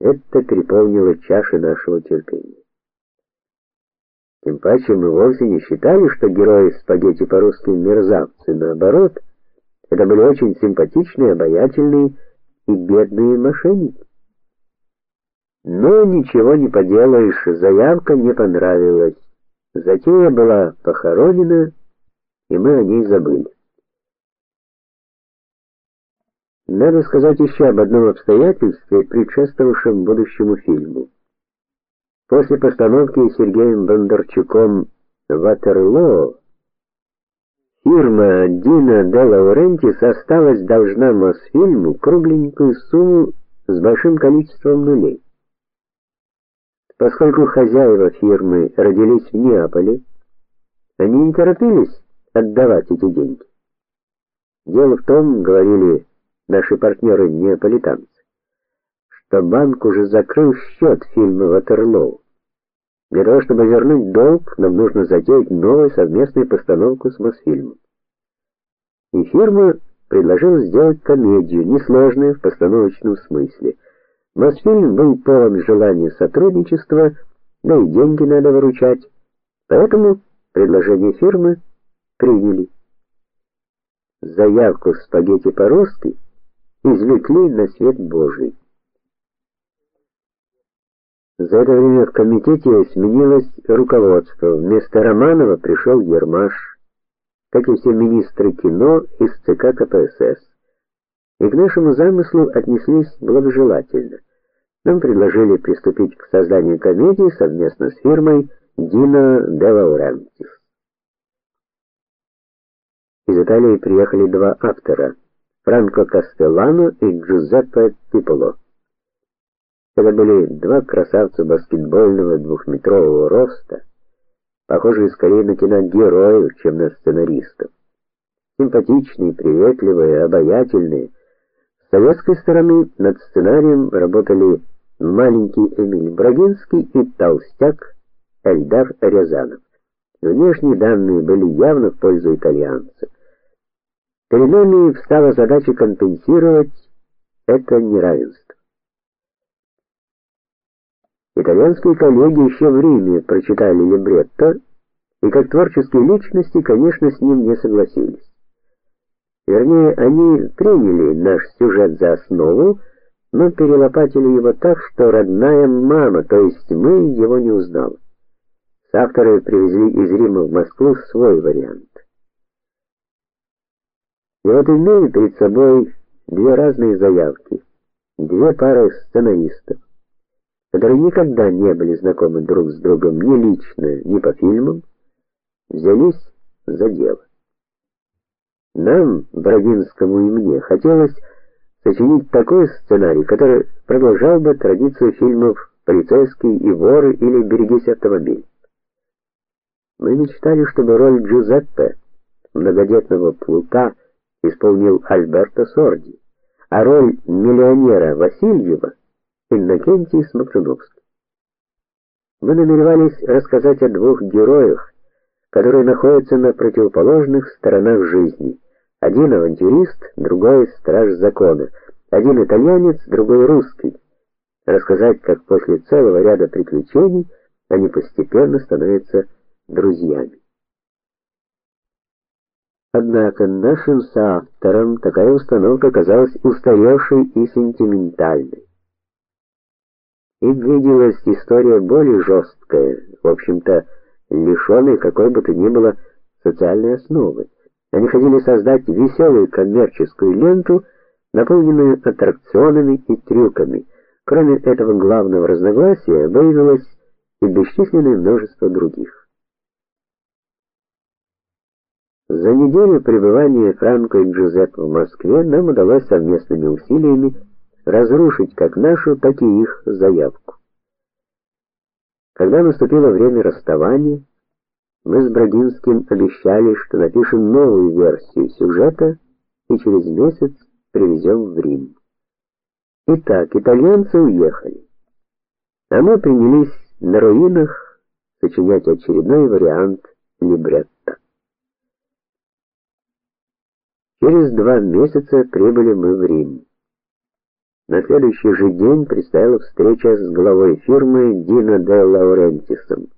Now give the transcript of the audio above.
Это переполнило чаши нашего терпения. Тем паче мы вовсе не считали, что герои спагетти по-русски мерзавцы, наоборот, это были очень симпатичные, обаятельные и бедные мошенники. Но ничего не поделаешь, заявка не понравилась. Затея была похоронена, и мы о ней забыли. Надо сказать еще об одном обстоятельстве, предшествовавшем будущему фильму. После постановки Сергеем Бондарчуком Ватерлоо фирма Дина де Лаурентис осталась должна Мосфильму кругленькую сумму с большим количеством нулей. Поскольку хозяева фирмы родились в Неаполе, они не торопились отдавать эти деньги. Дело в том, говорили наши партнеры неаполитанцы, что банк уже закрыл счет фильма Ватерлоу. Для того, чтобы вернуть долг, нам нужно затеять новую совместную постановку с Мосфильмом. И фирма предложила сделать комедию, несложную в постановочном смысле. Мосфильм был полон желания сотрудничества, да и деньги надо выручать. Поэтому предложение фирмы приняли. Заявку спагетти по-русски извлекли на свет Божий. За это время в комитете сменилось руководство. Вместо Романова пришел Ермаш, как и все министры кино из ЦК КПСС. И к нашему замыслу отнеслись благожелательно. Нам предложили приступить к созданию комедии совместно с фирмой Дина де Лаурентис. Из Италии приехали два автора: Франко Кастеллано и Джузеппе Типоло. Это были два красавца баскетбольного двухметрового роста, похожие скорее на киногероев, чем на сценаристов. Симпатичные, приветливые, обаятельные. С советской стороны над сценарием работали маленький Эмиль Брагинский и толстяк Эльдар Рязанов. Внешние данные были явно в пользу итальянцев. Перед нами встала задача компенсировать это неравенство. Итальянские коллеги еще в Риме прочитали либретто и как творческие личности, конечно, с ним не согласились. Вернее, они приняли наш сюжет за основу, мы перелопатили его так, что родная мама, то есть мы, его не узнала. Авторы привезли из Рима в Москву свой вариант. И вот имею перед собой две разные заявки, две пары сценаристов, которые никогда не были знакомы друг с другом ни лично, ни по фильмам, взялись за дело. Нам, Брагинскому и мне, хотелось сочинить такой сценарий, который продолжал бы традицию фильмов Полицейский и воры или Берегись автомобиль. Мы мечтали, чтобы роль Джузеппе, многодетного плута, исполнил Альберто Сорди, а роль миллионера Васильева Иннокентий Смоктуновский. Мы намеревались рассказать о двух героях, которые находятся на противоположных сторонах жизни. Один авантюрист, другой страж закона. Один итальянец, другой русский. Рассказать, как после целого ряда приключений они постепенно становятся друзьями. Однако нашим соавторам такая установка казалась устаревшей и сентиментальной. Им виделась история более жесткая, в общем-то, лишенная какой бы то ни было социальной основы. Они хотели создать веселую коммерческую ленту, наполненную аттракционами и трюками. Кроме этого главного разногласия, выявилось и бесчисленное множество других. За неделю пребывания Франко и Джузеппе в Москве нам удалось совместными усилиями разрушить как нашу, так и их заявку. Когда наступило время расставания, мы с Брагинским обещали, что напишем новую версию сюжета и через месяц привезем в Рим. Итак, итальянцы уехали. А мы принялись на руинах сочинять очередной вариант либретто. Через два месяца прибыли мы в Рим. На следующий же день предстояла встреча с главой фирмы Дино де Лаурентисом.